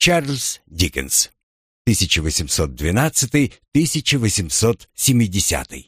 Чарльз Диккенс 1812-1870.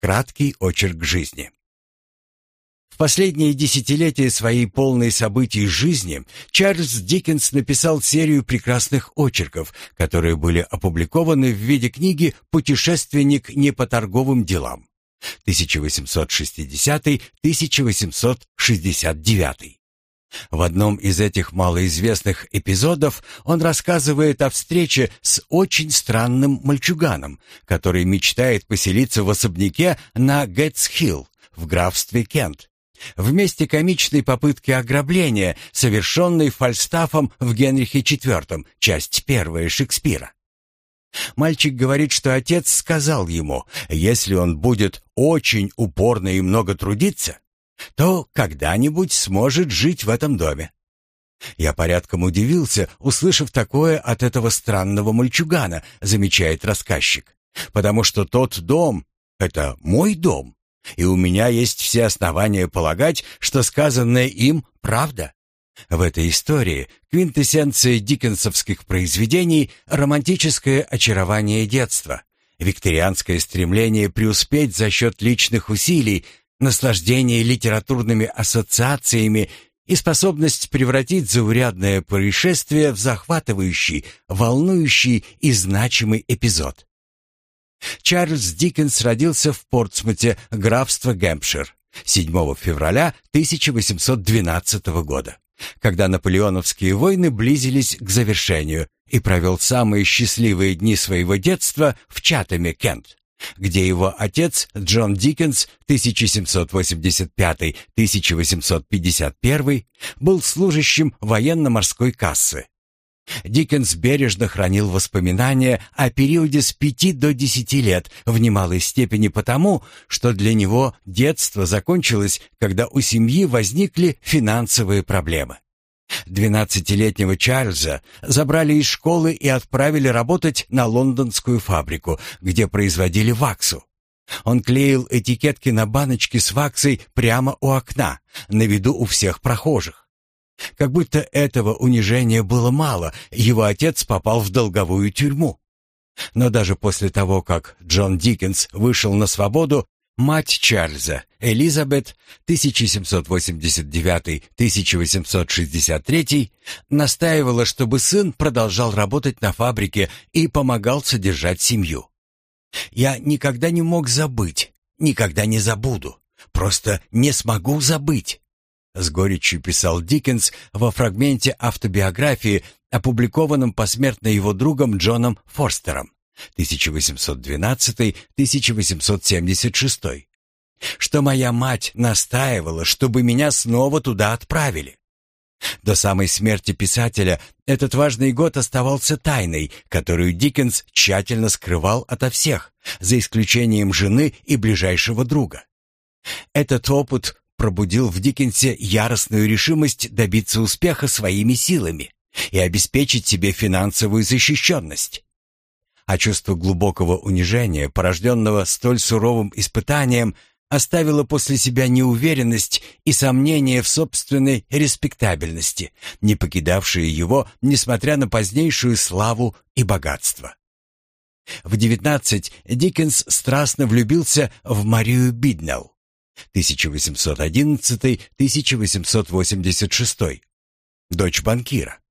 Краткий очерк жизни. В последние десятилетия своей полной событий жизни Чарльз Диккенс написал серию прекрасных очерков, которые были опубликованы в виде книги «Путешественник не по торговым делам» 1860-1869. В одном из этих малоизвестных эпизодов он рассказывает о встрече с очень странным мальчуганом, который мечтает поселиться в особняке на Гэтс-Хилл в графстве Кент. В месте комичной попытки ограбления, совершенной Фальстафом в Генрихе IV, часть первая Шекспира. Мальчик говорит, что отец сказал ему, если он будет очень упорно и много трудиться, то когда-нибудь сможет жить в этом доме. Я порядком удивился, услышав такое от этого странного мальчугана, замечает рассказчик, потому что тот дом — это мой дом, и у меня есть все основания полагать, что сказанное им — правда. В этой истории квинтэссенция диккенсовских произведений — романтическое очарование детства, викторианское стремление преуспеть за счет личных усилий, наслаждение литературными ассоциациями и способность превратить заурядное происшествие в захватывающий, волнующий и значимый эпизод. Чарльз Диккенс родился в Портсмуте, графство Гэмпшир, 7 февраля 1812 года, когда наполеоновские войны близились к завершению, и провел самые счастливые дни своего детства в Чатаме, Кент где его отец Джон Диккенс 1785-1851 был служащим военно-морской кассы. Диккенс бережно хранил воспоминания о периоде с пяти до десяти лет в немалой степени потому, что для него детство закончилось, когда у семьи возникли финансовые проблемы. Двенадцатилетнего Чарльза забрали из школы и отправили работать на лондонскую фабрику, где производили ваксу. Он клеил этикетки на баночки с ваксой прямо у окна, на виду у всех прохожих. Как будто этого унижения было мало, его отец попал в долговую тюрьму. Но даже после того, как Джон Диккенс вышел на свободу, Мать Чарльза, Элизабет, 1789-1863, настаивала, чтобы сын продолжал работать на фабрике и помогал содержать семью. «Я никогда не мог забыть, никогда не забуду, просто не смогу забыть», с горечью писал Диккенс во фрагменте автобиографии, опубликованном посмертно его другом Джоном Форстером. 1812-1876, что моя мать настаивала, чтобы меня снова туда отправили. До самой смерти писателя этот важный год оставался тайной, которую Диккенс тщательно скрывал ото всех, за исключением жены и ближайшего друга. Этот опыт пробудил в Диккенсе яростную решимость добиться успеха своими силами и обеспечить себе финансовую защищенность а чувство глубокого унижения, порожденного столь суровым испытанием, оставило после себя неуверенность и сомнение в собственной респектабельности, не покидавшие его, несмотря на позднейшую славу и богатство. В девятнадцать Диккенс страстно влюбился в Марию Биднелл, 1811-1886, дочь банкира.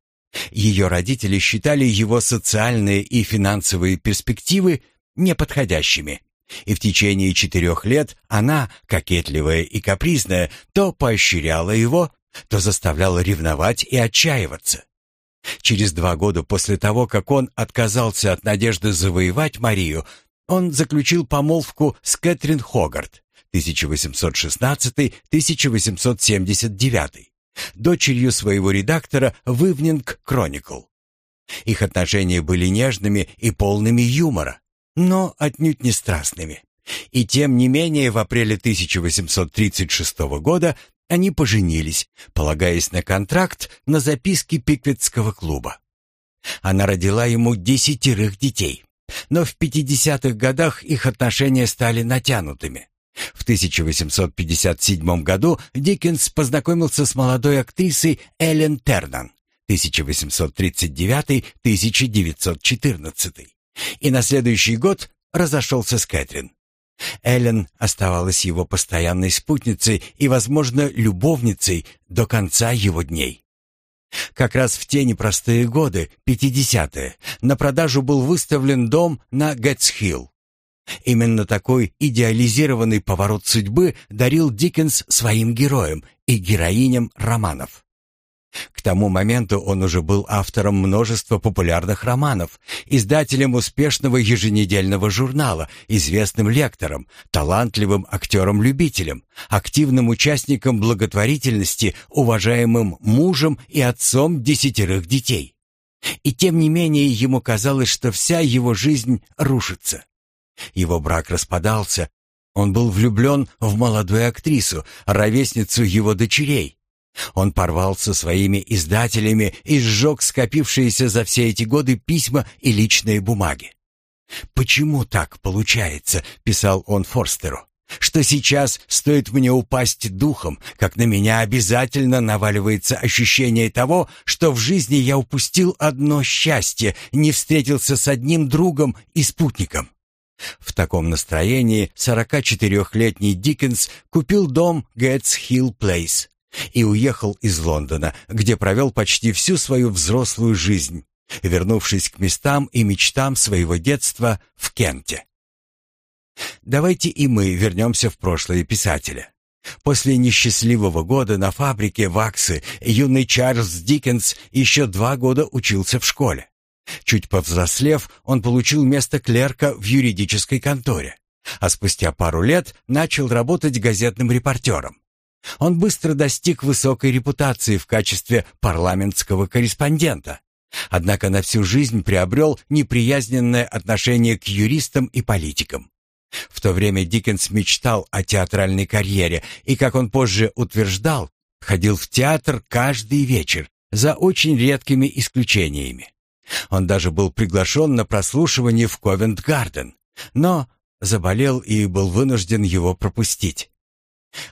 Ее родители считали его социальные и финансовые перспективы неподходящими. И в течение четырех лет она, кокетливая и капризная, то поощряла его, то заставляла ревновать и отчаиваться. Через два года после того, как он отказался от надежды завоевать Марию, он заключил помолвку с Кэтрин Хогарт 1816-1879 дочерью своего редактора в Evening Chronicle. Их отношения были нежными и полными юмора, но отнюдь не страстными. И тем не менее в апреле 1836 года они поженились, полагаясь на контракт на записки Пиквитского клуба. Она родила ему десятерых детей, но в 50-х годах их отношения стали натянутыми. В 1857 году Диккенс познакомился с молодой актрисой Эллен Тернан 1839-1914 и на следующий год разошелся с Кэтрин. Эллен оставалась его постоянной спутницей и, возможно, любовницей до конца его дней. Как раз в те непростые годы, 50-е, на продажу был выставлен дом на Гэтсхилл. Именно такой идеализированный поворот судьбы дарил Диккенс своим героям и героиням романов. К тому моменту он уже был автором множества популярных романов, издателем успешного еженедельного журнала, известным лектором, талантливым актером-любителем, активным участником благотворительности, уважаемым мужем и отцом десятерых детей. И тем не менее ему казалось, что вся его жизнь рушится. Его брак распадался, он был влюблен в молодую актрису, ровесницу его дочерей, он порвал со своими издателями и сжег скопившиеся за все эти годы письма и личные бумаги. «Почему так получается?» — писал он Форстеру. «Что сейчас стоит мне упасть духом, как на меня обязательно наваливается ощущение того, что в жизни я упустил одно счастье, не встретился с одним другом и спутником». В таком настроении 44-летний Диккенс купил дом Гэтс Хилл Плейс и уехал из Лондона, где провел почти всю свою взрослую жизнь, вернувшись к местам и мечтам своего детства в Кенте. Давайте и мы вернемся в прошлое писателя. После несчастливого года на фабрике ваксы юный Чарльз Диккенс еще два года учился в школе. Чуть повзрослев, он получил место клерка в юридической конторе, а спустя пару лет начал работать газетным репортером. Он быстро достиг высокой репутации в качестве парламентского корреспондента. Однако на всю жизнь приобрел неприязненное отношение к юристам и политикам. В то время Диккенс мечтал о театральной карьере и, как он позже утверждал, ходил в театр каждый вечер, за очень редкими исключениями. Он даже был приглашен на прослушивание в Ковент-Гарден, но заболел и был вынужден его пропустить.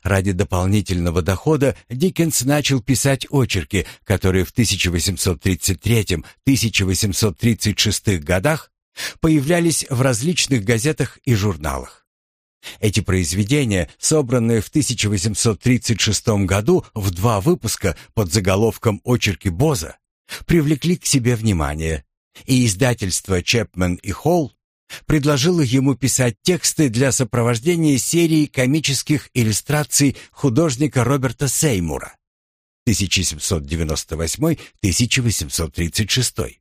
Ради дополнительного дохода Диккенс начал писать очерки, которые в 1833-1836 годах появлялись в различных газетах и журналах. Эти произведения, собранные в 1836 году в два выпуска под заголовком «Очерки Боза», привлекли к себе внимание, и издательство Чепмен и Холл предложила ему писать тексты для сопровождения серии комических иллюстраций художника Роберта Сеймура 1798-1836.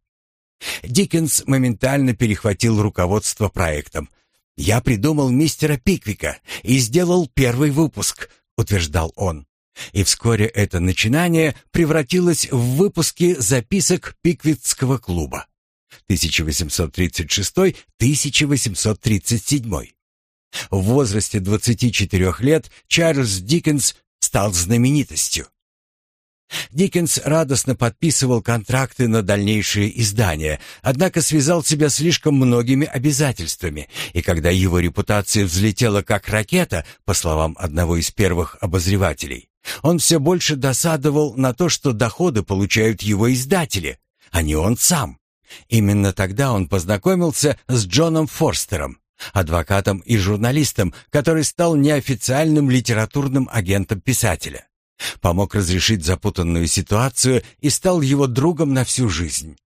Диккенс моментально перехватил руководство проектом. «Я придумал мистера Пиквика и сделал первый выпуск», — утверждал он. И вскоре это начинание превратилось в выпуски записок Пиквитского клуба. 1836-1837. В возрасте 24 лет Чарльз Диккенс стал знаменитостью. Диккенс радостно подписывал контракты на дальнейшие издания, однако связал себя слишком многими обязательствами, и когда его репутация взлетела как ракета, по словам одного из первых обозревателей, он все больше досадовал на то, что доходы получают его издатели, а не он сам. Именно тогда он познакомился с Джоном Форстером, адвокатом и журналистом, который стал неофициальным литературным агентом писателя. Помог разрешить запутанную ситуацию и стал его другом на всю жизнь.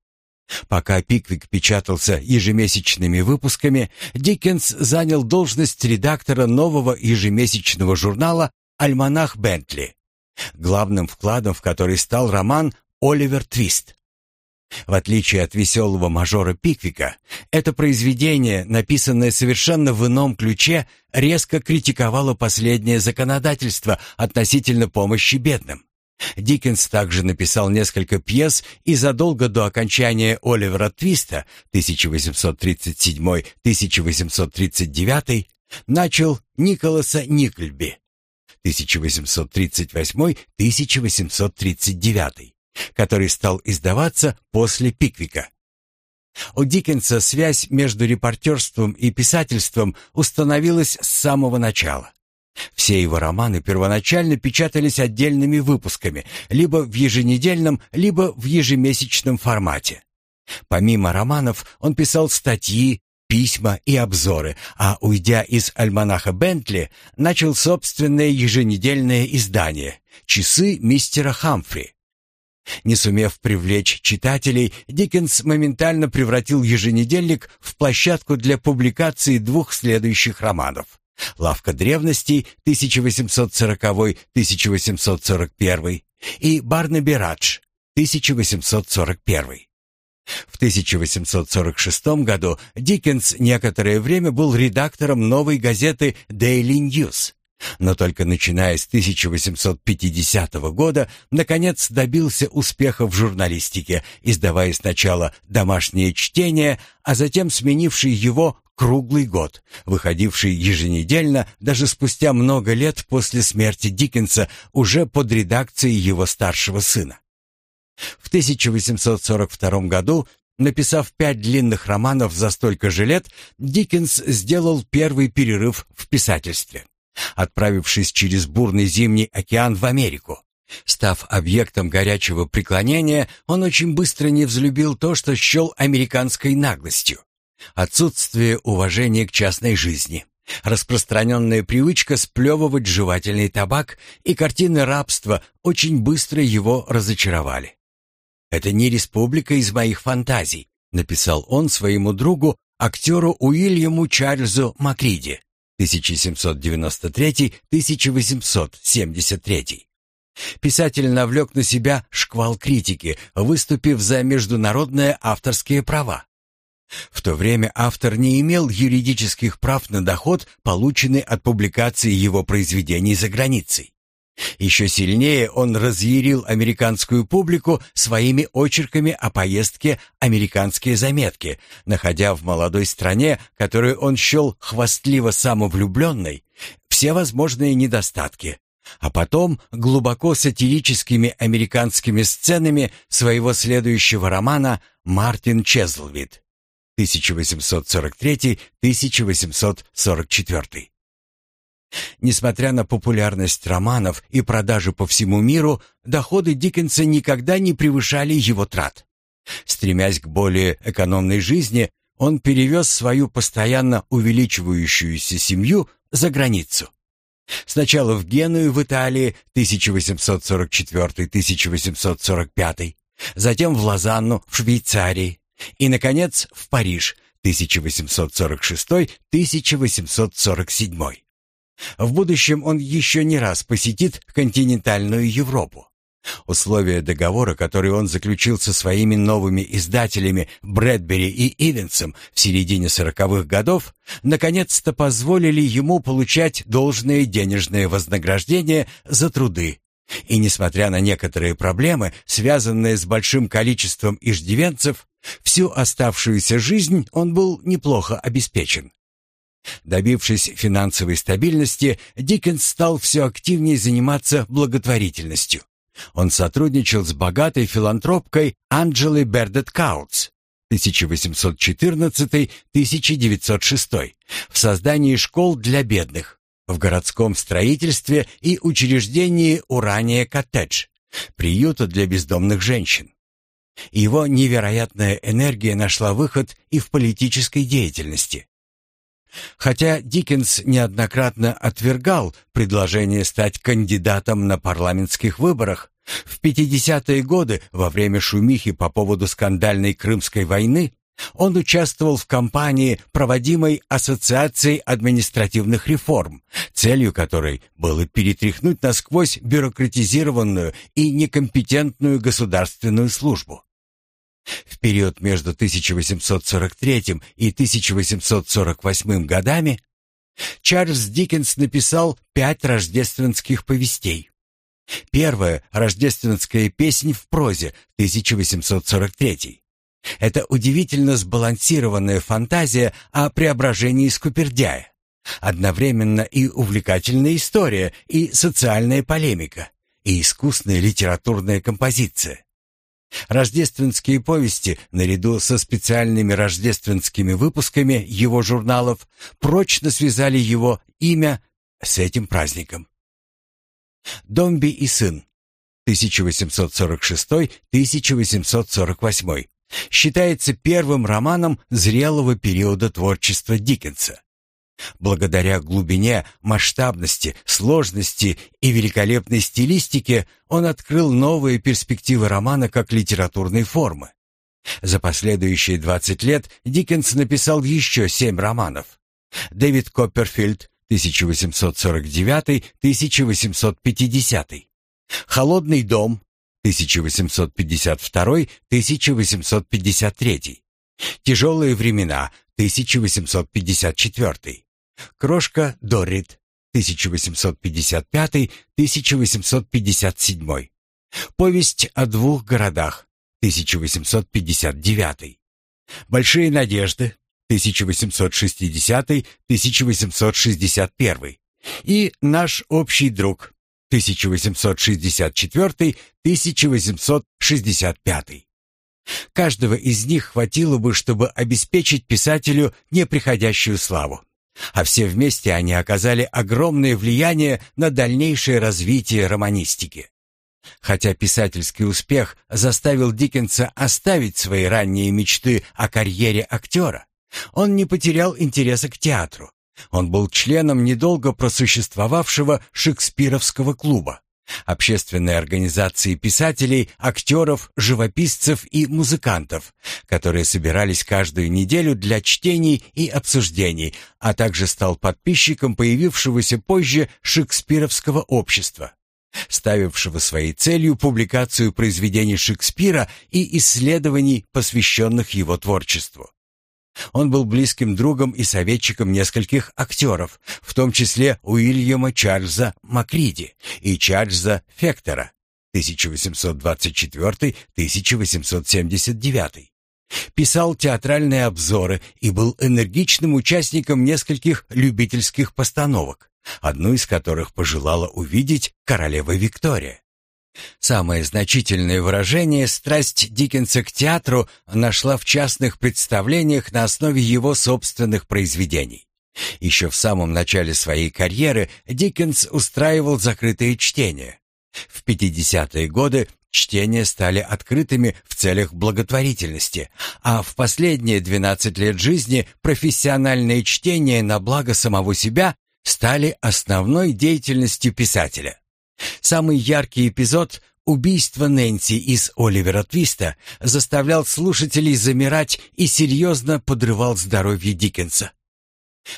Пока Пиквик печатался ежемесячными выпусками, Диккенс занял должность редактора нового ежемесячного журнала «Альманах Бентли», главным вкладом в который стал роман «Оливер Твист». В отличие от веселого мажора Пиквика, это произведение, написанное совершенно в ином ключе, резко критиковало последнее законодательство относительно помощи бедным. Диккенс также написал несколько пьес и задолго до окончания Оливера Твиста 1837-1839 начал Николаса Никльби 1838-1839 который стал издаваться после Пиквика. У Диккенса связь между репортерством и писательством установилась с самого начала. Все его романы первоначально печатались отдельными выпусками, либо в еженедельном, либо в ежемесячном формате. Помимо романов, он писал статьи, письма и обзоры, а уйдя из альманаха Бентли, начал собственное еженедельное издание «Часы мистера Хамфри». Не сумев привлечь читателей, Диккенс моментально превратил еженедельник в площадку для публикации двух следующих романов «Лавка древностей» 1840-1841 и «Барнаби Радж» 1841. В 1846 году Диккенс некоторое время был редактором новой газеты Daily News, но только начиная с 1850 года наконец добился успеха в журналистике, издавая сначала «Домашнее чтение», а затем сменивший его «Круглый год», выходивший еженедельно даже спустя много лет после смерти Диккенса уже под редакцией его старшего сына. В 1842 году, написав пять длинных романов за столько же лет, Диккенс сделал первый перерыв в писательстве, отправившись через бурный зимний океан в Америку. Став объектом горячего преклонения, он очень быстро не взлюбил то, что счел американской наглостью. Отсутствие уважения к частной жизни, распространенная привычка сплевывать жевательный табак и картины рабства очень быстро его разочаровали. «Это не республика из моих фантазий», написал он своему другу, актеру Уильяму Чарльзу Макриди, 1793-1873. Писатель навлек на себя шквал критики, выступив за международные авторские права. В то время автор не имел юридических прав на доход, полученный от публикации его произведений за границей. Еще сильнее он разъярил американскую публику своими очерками о поездке «Американские заметки», находя в молодой стране, которую он счел хвастливо самовлюбленной, все возможные недостатки, а потом глубоко сатирическими американскими сценами своего следующего романа «Мартин Чезлвид» 1843-1844. Несмотря на популярность романов и продажи по всему миру, доходы Диккенса никогда не превышали его трат. Стремясь к более экономной жизни, он перевез свою постоянно увеличивающуюся семью за границу. Сначала в Геную в Италии 1844-1845, затем в Лозанну в Швейцарии и, наконец, в Париж 1846-1847. В будущем он еще не раз посетит континентальную Европу. Условия договора, который он заключил со своими новыми издателями Брэдбери и Ивенсом в середине сороковых годов, наконец-то позволили ему получать должное денежное вознаграждение за труды. И несмотря на некоторые проблемы, связанные с большим количеством иждивенцев, всю оставшуюся жизнь он был неплохо обеспечен. Добившись финансовой стабильности, Диккенс стал все активнее заниматься благотворительностью. Он сотрудничал с богатой филантропкой Анджелой Бердет Каутс 1814-1906 в создании школ для бедных, в городском строительстве и учреждении Урания Коттедж, приюта для бездомных женщин. Его невероятная энергия нашла выход и в политической деятельности. Хотя Диккенс неоднократно отвергал предложение стать кандидатом на парламентских выборах, в 50-е годы, во время шумихи по поводу скандальной Крымской войны, он участвовал в кампании, проводимой Ассоциацией административных реформ, целью которой было перетряхнуть насквозь бюрократизированную и некомпетентную государственную службу. В период между 1843 и 1848 годами Чарльз Диккенс написал пять рождественских повестей. Первая «Рождественская песнь в прозе» 1843. Это удивительно сбалансированная фантазия о преображении Скупердяя. Одновременно и увлекательная история, и социальная полемика, и искусная литературная композиция. Рождественские повести, наряду со специальными рождественскими выпусками его журналов, прочно связали его имя с этим праздником. Домби и сын. 1846-1848 считается первым романом зрелого периода творчества Диккенса. Благодаря глубине, масштабности, сложности и великолепной стилистике он открыл новые перспективы романа как литературной формы. За последующие 20 лет Диккенс написал еще семь романов. Дэвид Копперфильд 1849-1850. Холодный дом 1852-1853. Тяжелые времена 1854. Крошка Доррит 1855-1857. Повесть о двух городах 1859. Большие надежды 1860-1861 и «Наш общий друг» 1864-1865. Каждого из них хватило бы, чтобы обеспечить писателю неприходящую славу. А все вместе они оказали огромное влияние на дальнейшее развитие романистики. Хотя писательский успех заставил Диккенса оставить свои ранние мечты о карьере актера, он не потерял интереса к театру. Он был членом недолго просуществовавшего Шекспировского клуба, общественной организации писателей, актеров, живописцев и музыкантов, которые собирались каждую неделю для чтений и обсуждений, а также стал подписчиком появившегося позже Шекспировского общества ставившего своей целью публикацию произведений Шекспира и исследований, посвященных его творчеству. Он был близким другом и советчиком нескольких актеров, в том числе Уильяма Чарльза Макриди и Чарльза Фектора 1824-1879. Писал театральные обзоры и был энергичным участником нескольких любительских постановок, одну из которых пожелала увидеть королева Виктория. Самое значительное выражение страсть Диккенса к театру нашла в частных представлениях на основе его собственных произведений. Еще в самом начале своей карьеры Диккенс устраивал закрытые чтения. В 50-е годы чтения стали открытыми в целях благотворительности, а в последние 12 лет жизни профессиональные чтения на благо самого себя стали основной деятельностью писателя. Самый яркий эпизод Убийство Нэнси из Оливера Твиста заставлял слушателей замирать и серьезно подрывал здоровье Диккенса.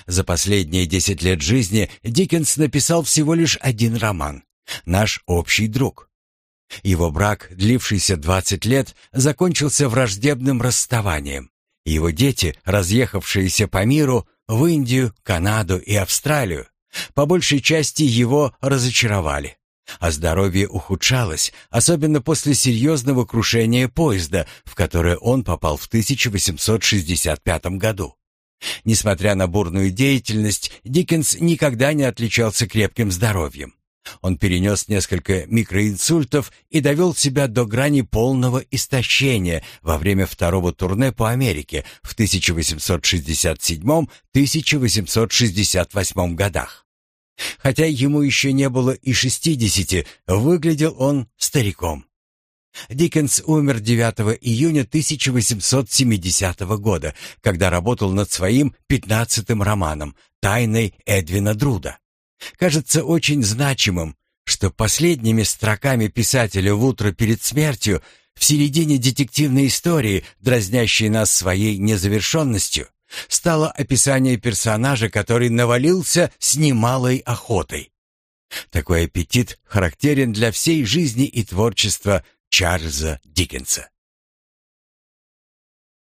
За последние десять лет жизни Диккенс написал всего лишь один роман «Наш общий друг». Его брак, длившийся 20 лет, закончился враждебным расставанием. Его дети, разъехавшиеся по миру, в Индию, Канаду и Австралию, по большей части его разочаровали. А здоровье ухудшалось, особенно после серьезного крушения поезда, в которое он попал в 1865 году. Несмотря на бурную деятельность, Диккенс никогда не отличался крепким здоровьем. Он перенес несколько микроинсультов и довел себя до грани полного истощения во время второго турне по Америке в 1867-1868 годах. Хотя ему еще не было и шестидесяти, выглядел он стариком. Диккенс умер 9 июня 1870 года, когда работал над своим пятнадцатым романом «Тайной Эдвина Друда». Кажется очень значимым, что последними строками писателя в утро перед смертью, в середине детективной истории, дразнящей нас своей незавершенностью, стало описание персонажа, который навалился с немалой охотой. Такой аппетит характерен для всей жизни и творчества Чарльза Диккенса.